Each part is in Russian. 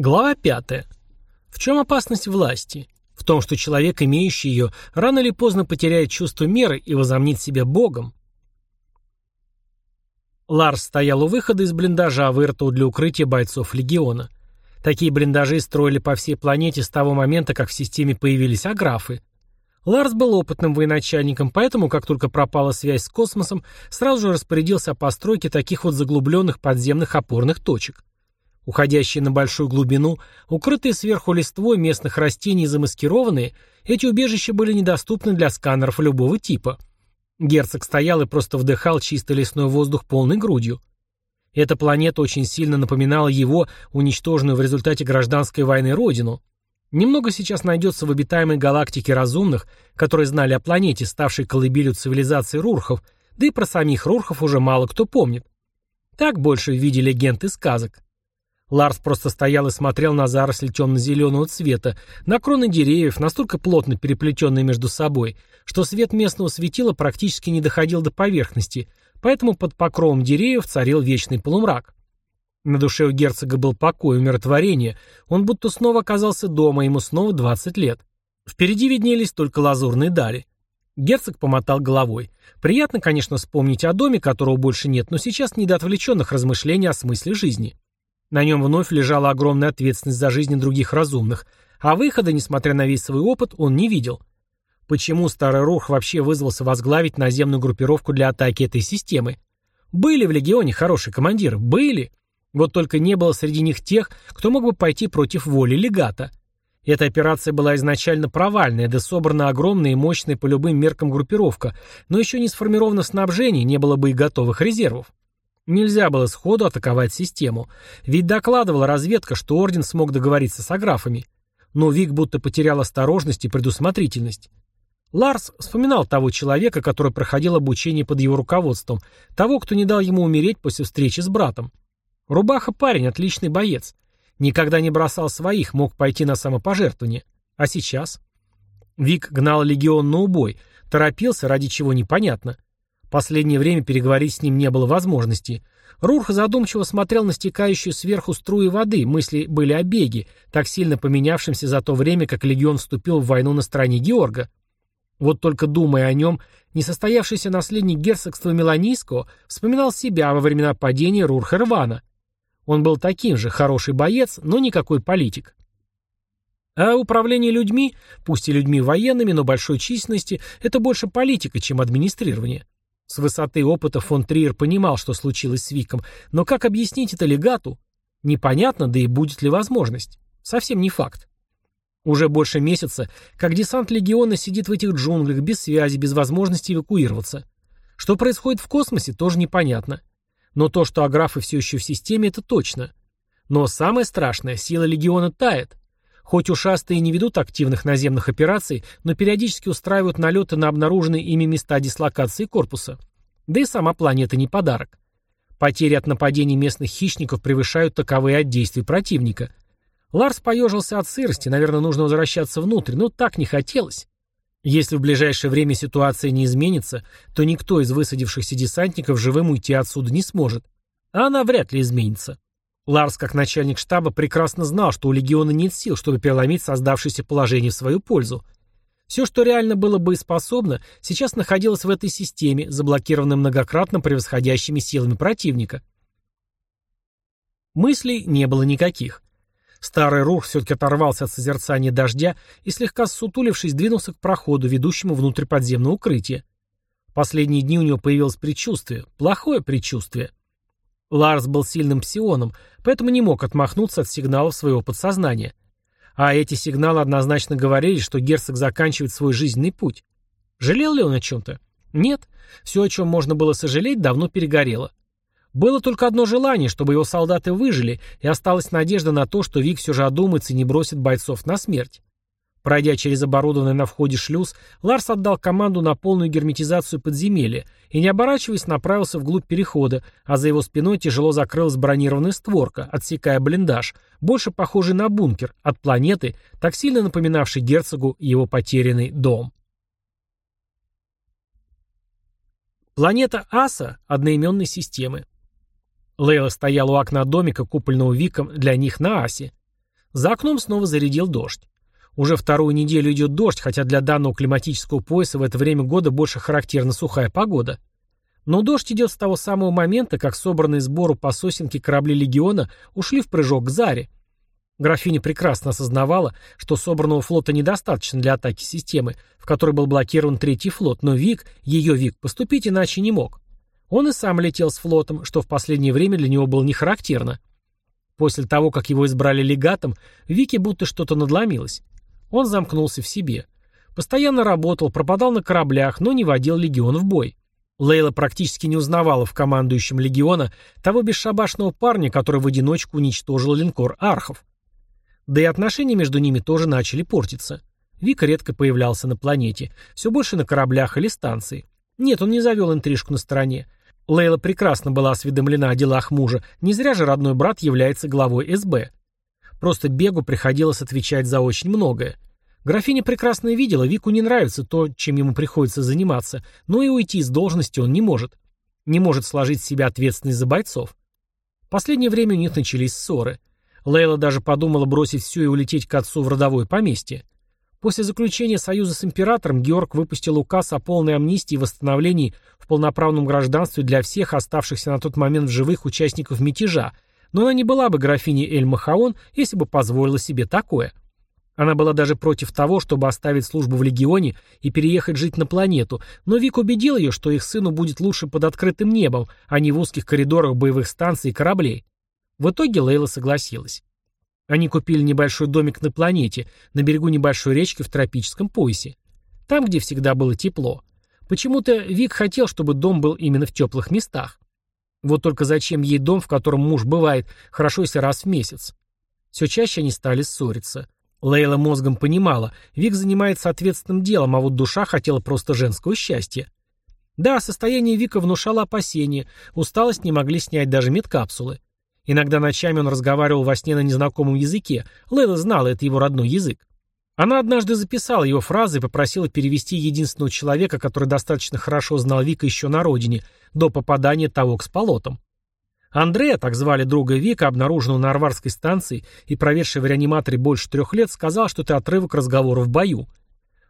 Глава 5. В чем опасность власти? В том, что человек, имеющий ее, рано или поздно потеряет чувство меры и возомнит себя богом. Ларс стоял у выхода из блиндажа, вырытого для укрытия бойцов легиона. Такие блиндажи строили по всей планете с того момента, как в системе появились аграфы. Ларс был опытным военачальником, поэтому, как только пропала связь с космосом, сразу же распорядился о постройке таких вот заглубленных подземных опорных точек. Уходящие на большую глубину, укрытые сверху листвой местных растений и замаскированные, эти убежища были недоступны для сканеров любого типа. Герцог стоял и просто вдыхал чистый лесной воздух полной грудью. Эта планета очень сильно напоминала его, уничтоженную в результате гражданской войны родину. Немного сейчас найдется в обитаемой галактике разумных, которые знали о планете, ставшей колыбелью цивилизации рурхов, да и про самих рурхов уже мало кто помнит. Так больше в виде легенд и сказок. Ларс просто стоял и смотрел на заросли темно-зеленого цвета, на кроны деревьев, настолько плотно переплетенные между собой, что свет местного светила практически не доходил до поверхности, поэтому под покровом деревьев царил вечный полумрак. На душе у герцога был покой, умиротворение, он будто снова оказался дома, ему снова 20 лет. Впереди виднелись только лазурные дали. Герцог помотал головой. Приятно, конечно, вспомнить о доме, которого больше нет, но сейчас не до отвлеченных размышлений о смысле жизни. На нем вновь лежала огромная ответственность за жизни других разумных, а выхода, несмотря на весь свой опыт, он не видел. Почему старый Рух вообще вызвался возглавить наземную группировку для атаки этой системы? Были в Легионе хорошие командиры, были. Вот только не было среди них тех, кто мог бы пойти против воли легата. Эта операция была изначально провальная, да собрана огромная и мощная по любым меркам группировка, но еще не сформировано снабжение, не было бы и готовых резервов. Нельзя было сходу атаковать систему. Ведь докладывала разведка, что Орден смог договориться с аграфами. Но Вик будто потерял осторожность и предусмотрительность. Ларс вспоминал того человека, который проходил обучение под его руководством, того, кто не дал ему умереть после встречи с братом. Рубаха парень, отличный боец. Никогда не бросал своих, мог пойти на самопожертвование. А сейчас? Вик гнал легион на убой, торопился, ради чего непонятно. Последнее время переговорить с ним не было возможности. Рурх задумчиво смотрел на стекающую сверху струи воды, мысли были о беге, так сильно поменявшемся за то время, как легион вступил в войну на стороне Георга. Вот только думая о нем, несостоявшийся наследник герцогства Меланийского вспоминал себя во времена падения Рурхервана. Он был таким же, хороший боец, но никакой политик. А управление людьми, пусть и людьми военными, но большой численности, это больше политика, чем администрирование. С высоты опыта фон Триер понимал, что случилось с Виком, но как объяснить это легату? Непонятно, да и будет ли возможность. Совсем не факт. Уже больше месяца, как десант легиона сидит в этих джунглях, без связи, без возможности эвакуироваться. Что происходит в космосе, тоже непонятно. Но то, что аграфы все еще в системе, это точно. Но самое страшное, сила легиона тает. Хоть ушастые не ведут активных наземных операций, но периодически устраивают налеты на обнаруженные ими места дислокации корпуса. Да и сама планета не подарок. Потери от нападений местных хищников превышают таковые от действий противника. Ларс поежился от сырости, наверное, нужно возвращаться внутрь, но так не хотелось. Если в ближайшее время ситуация не изменится, то никто из высадившихся десантников живым уйти отсюда не сможет. А она вряд ли изменится. Ларс, как начальник штаба, прекрасно знал, что у легиона нет сил, чтобы переломить создавшееся положение в свою пользу. Все, что реально было бы способно, сейчас находилось в этой системе, заблокированной многократно превосходящими силами противника. Мыслей не было никаких. Старый Рух все-таки оторвался от созерцания дождя и, слегка ссутулившись, двинулся к проходу, ведущему внутрь подземного укрытия. Последние дни у него появилось предчувствие, плохое предчувствие. Ларс был сильным псионом, поэтому не мог отмахнуться от сигналов своего подсознания. А эти сигналы однозначно говорили, что герцог заканчивает свой жизненный путь. Жалел ли он о чем-то? Нет. Все, о чем можно было сожалеть, давно перегорело. Было только одно желание, чтобы его солдаты выжили, и осталась надежда на то, что Вик все же одумается и не бросит бойцов на смерть. Пройдя через оборудованный на входе шлюз, Ларс отдал команду на полную герметизацию подземелья и, не оборачиваясь, направился вглубь перехода, а за его спиной тяжело закрылась бронированная створка, отсекая блиндаж, больше похожий на бункер, от планеты, так сильно напоминавший герцогу его потерянный дом. Планета Аса одноименной системы. Лейла стояла у окна домика, купольного Виком для них на Асе. За окном снова зарядил дождь. Уже вторую неделю идет дождь, хотя для данного климатического пояса в это время года больше характерна сухая погода. Но дождь идет с того самого момента, как собранные сбору по сосенке корабли легиона ушли в прыжок к Заре. Графиня прекрасно осознавала, что собранного флота недостаточно для атаки системы, в которой был блокирован третий флот, но Вик, ее Вик, поступить иначе не мог. Он и сам летел с флотом, что в последнее время для него было не характерно. После того, как его избрали легатом, Вике будто что-то надломилось. Он замкнулся в себе. Постоянно работал, пропадал на кораблях, но не водил легион в бой. Лейла практически не узнавала в командующем легиона того бесшабашного парня, который в одиночку уничтожил линкор Архов. Да и отношения между ними тоже начали портиться. Вик редко появлялся на планете, все больше на кораблях или станции. Нет, он не завел интрижку на стороне. Лейла прекрасно была осведомлена о делах мужа, не зря же родной брат является главой СБ. Просто Бегу приходилось отвечать за очень многое. Графиня прекрасно видела, Вику не нравится то, чем ему приходится заниматься, но и уйти с должности он не может. Не может сложить с себя ответственность за бойцов. В последнее время у них начались ссоры. Лейла даже подумала бросить все и улететь к отцу в родовое поместье. После заключения союза с императором Георг выпустил указ о полной амнистии и восстановлении в полноправном гражданстве для всех оставшихся на тот момент в живых участников мятежа, но она не была бы графиней Эль-Махаон, если бы позволила себе такое. Она была даже против того, чтобы оставить службу в легионе и переехать жить на планету, но Вик убедил ее, что их сыну будет лучше под открытым небом, а не в узких коридорах боевых станций и кораблей. В итоге Лейла согласилась. Они купили небольшой домик на планете, на берегу небольшой речки в тропическом поясе. Там, где всегда было тепло. Почему-то Вик хотел, чтобы дом был именно в теплых местах. Вот только зачем ей дом, в котором муж бывает, хорошо если раз в месяц? Все чаще они стали ссориться. Лейла мозгом понимала, Вик занимается ответственным делом, а вот душа хотела просто женского счастья. Да, состояние Вика внушало опасения, усталость не могли снять даже медкапсулы. Иногда ночами он разговаривал во сне на незнакомом языке. Лейла знала, это его родной язык. Она однажды записала его фразы и попросила перевести единственного человека, который достаточно хорошо знал Вика еще на родине, до попадания того к сполотам. Андрея, так звали друга Вика, обнаруженного на Арварской станции и проведший в реаниматоре больше трех лет, сказал, что это отрывок разговора в бою.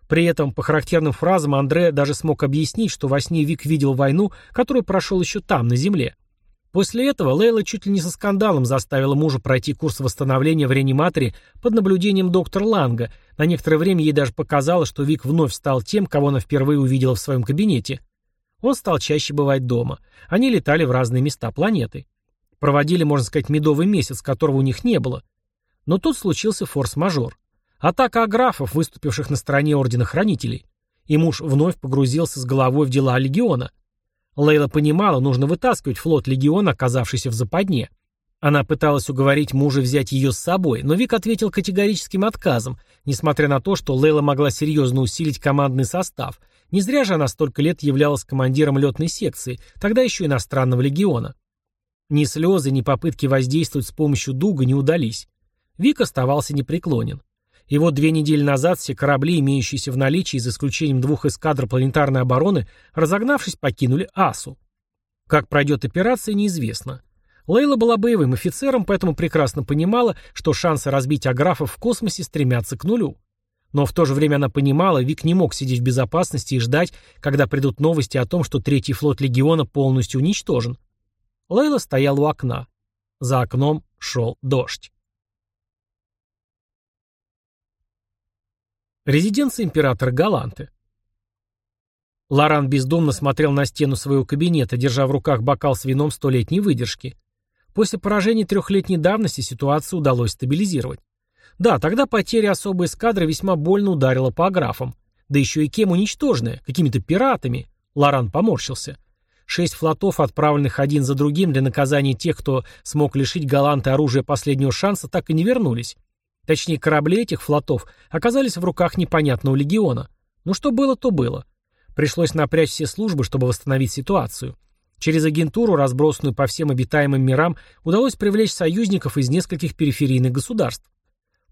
При этом, по характерным фразам, Андрея даже смог объяснить, что во сне Вик видел войну, которую прошел еще там, на земле. После этого Лейла чуть ли не со скандалом заставила мужа пройти курс восстановления в реаниматоре под наблюдением доктора Ланга. На некоторое время ей даже показалось, что Вик вновь стал тем, кого она впервые увидела в своем кабинете. Он стал чаще бывать дома. Они летали в разные места планеты. Проводили, можно сказать, медовый месяц, которого у них не было. Но тут случился форс-мажор. Атака аграфов, выступивших на стороне Ордена Хранителей. И муж вновь погрузился с головой в дела Легиона. Лейла понимала, нужно вытаскивать флот легиона, оказавшийся в западне. Она пыталась уговорить мужа взять ее с собой, но Вик ответил категорическим отказом, несмотря на то, что Лейла могла серьезно усилить командный состав. Не зря же она столько лет являлась командиром летной секции, тогда еще иностранного легиона. Ни слезы, ни попытки воздействовать с помощью дуга не удались. Вик оставался непреклонен. И вот две недели назад все корабли, имеющиеся в наличии, за исключением двух эскадр планетарной обороны, разогнавшись, покинули Асу. Как пройдет операция, неизвестно. Лейла была боевым офицером, поэтому прекрасно понимала, что шансы разбить аграфов в космосе стремятся к нулю. Но в то же время она понимала, Вик не мог сидеть в безопасности и ждать, когда придут новости о том, что третий флот Легиона полностью уничтожен. Лейла стояла у окна. За окном шел дождь. Резиденция императора Галанты. Лоран бездумно смотрел на стену своего кабинета, держа в руках бокал с вином столетней выдержки. После поражения трехлетней давности ситуацию удалось стабилизировать. Да, тогда потеря особой эскадры весьма больно ударила по аграфам. Да еще и кем уничтоженная, какими-то пиратами. Лоран поморщился. Шесть флотов, отправленных один за другим для наказания тех, кто смог лишить Галанты оружия последнего шанса, так и не вернулись. Точнее, корабли этих флотов оказались в руках непонятного легиона. Ну что было, то было. Пришлось напрячь все службы, чтобы восстановить ситуацию. Через агентуру, разбросанную по всем обитаемым мирам, удалось привлечь союзников из нескольких периферийных государств.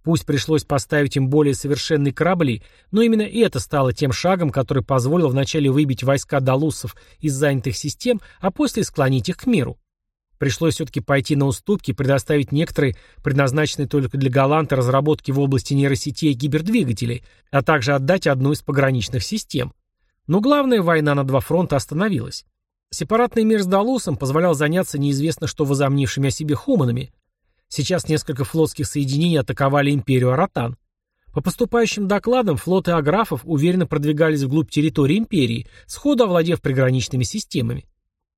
Пусть пришлось поставить им более совершенные корабли, но именно это стало тем шагом, который позволил вначале выбить войска далуссов из занятых систем, а после склонить их к миру. Пришлось все-таки пойти на уступки и предоставить некоторые, предназначенные только для Галанта, разработки в области нейросетей и гипердвигателей, а также отдать одну из пограничных систем. Но главная война на два фронта остановилась. Сепаратный мир с Далусом позволял заняться неизвестно что возомнившими о себе хуманами. Сейчас несколько флотских соединений атаковали империю Аратан. По поступающим докладам, флоты аграфов уверенно продвигались вглубь территории империи, сходу овладев приграничными системами.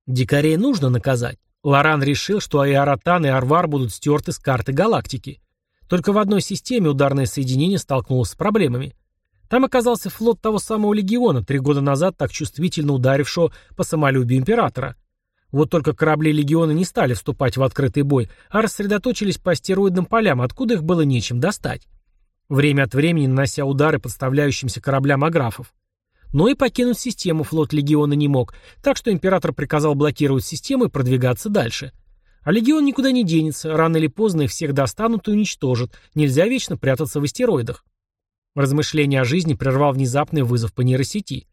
Дикарей нужно наказать. Лоран решил, что и и Арвар будут стерты с карты галактики. Только в одной системе ударное соединение столкнулось с проблемами. Там оказался флот того самого легиона, три года назад так чувствительно ударившего по самолюбию императора. Вот только корабли легиона не стали вступать в открытый бой, а рассредоточились по астероидным полям, откуда их было нечем достать. Время от времени нанося удары подставляющимся кораблям аграфов. Но и покинуть систему флот легиона не мог, так что император приказал блокировать систему и продвигаться дальше. А легион никуда не денется, рано или поздно их всех достанут и уничтожат, нельзя вечно прятаться в астероидах. Размышление о жизни прервал внезапный вызов по нейросети.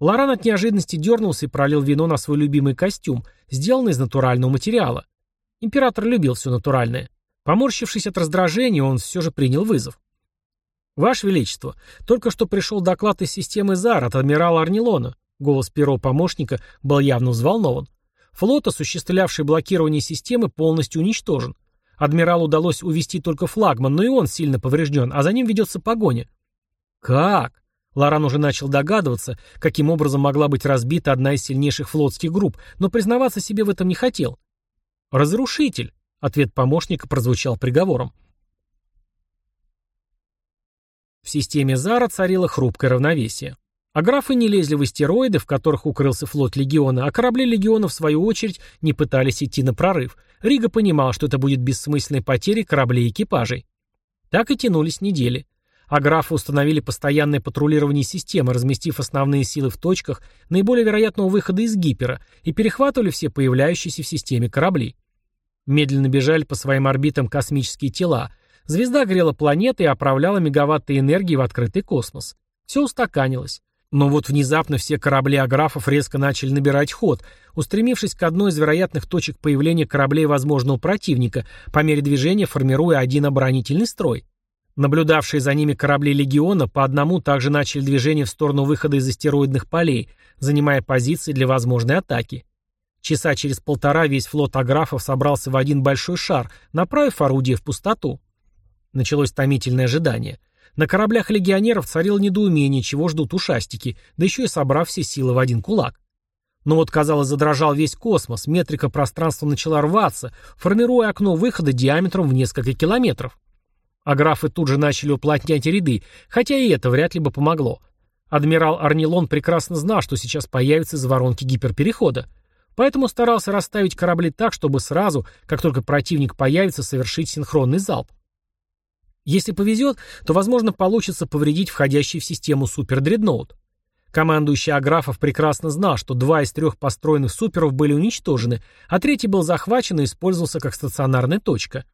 Лоран от неожиданности дернулся и пролил вино на свой любимый костюм, сделанный из натурального материала. Император любил все натуральное. Поморщившись от раздражения, он все же принял вызов. «Ваше Величество, только что пришел доклад из системы ЗАР от адмирала Арнилона». Голос первого помощника был явно взволнован. Флот, осуществлявший блокирование системы, полностью уничтожен. Адмиралу удалось увести только флагман, но и он сильно поврежден, а за ним ведется погоня. Как? Лоран уже начал догадываться, каким образом могла быть разбита одна из сильнейших флотских групп, но признаваться себе в этом не хотел. «Разрушитель», — ответ помощника прозвучал приговором. В системе Зара царило хрупкое равновесие. А графы не лезли в астероиды, в которых укрылся флот Легиона, а корабли Легиона, в свою очередь, не пытались идти на прорыв. Рига понимал, что это будет бессмысленной потерей кораблей и экипажей. Так и тянулись недели. А графы установили постоянное патрулирование системы, разместив основные силы в точках наиболее вероятного выхода из гипера и перехватывали все появляющиеся в системе корабли. Медленно бежали по своим орбитам космические тела. Звезда грела планеты и отправляла мегаватты энергии в открытый космос. Все устаканилось. Но вот внезапно все корабли аграфов резко начали набирать ход, устремившись к одной из вероятных точек появления кораблей возможного противника, по мере движения формируя один оборонительный строй. Наблюдавшие за ними корабли легиона по одному также начали движение в сторону выхода из астероидных полей, занимая позиции для возможной атаки. Часа через полтора весь флот аграфов собрался в один большой шар, направив орудие в пустоту. Началось томительное ожидание. На кораблях легионеров царило недоумение, чего ждут ушастики, да еще и собрав все силы в один кулак. Но вот, казалось, задрожал весь космос, метрика пространства начала рваться, формируя окно выхода диаметром в несколько километров. А графы тут же начали уплотнять ряды, хотя и это вряд ли бы помогло. Адмирал Арнилон прекрасно знал, что сейчас появится из воронки гиперперехода. Поэтому старался расставить корабли так, чтобы сразу, как только противник появится, совершить синхронный залп. Если повезет, то, возможно, получится повредить входящий в систему супердредноут. Командующий Аграфов прекрасно знал, что два из трех построенных суперов были уничтожены, а третий был захвачен и использовался как стационарная точка.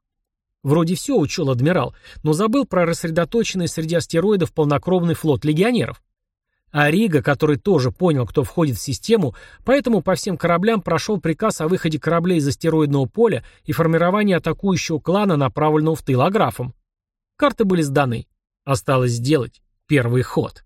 Вроде все учел адмирал, но забыл про рассредоточенный среди астероидов полнокровный флот легионеров. А Рига, который тоже понял, кто входит в систему, поэтому по всем кораблям прошел приказ о выходе кораблей из астероидного поля и формировании атакующего клана, направленного в тыл Аграфом. Карты были сданы. Осталось сделать первый ход.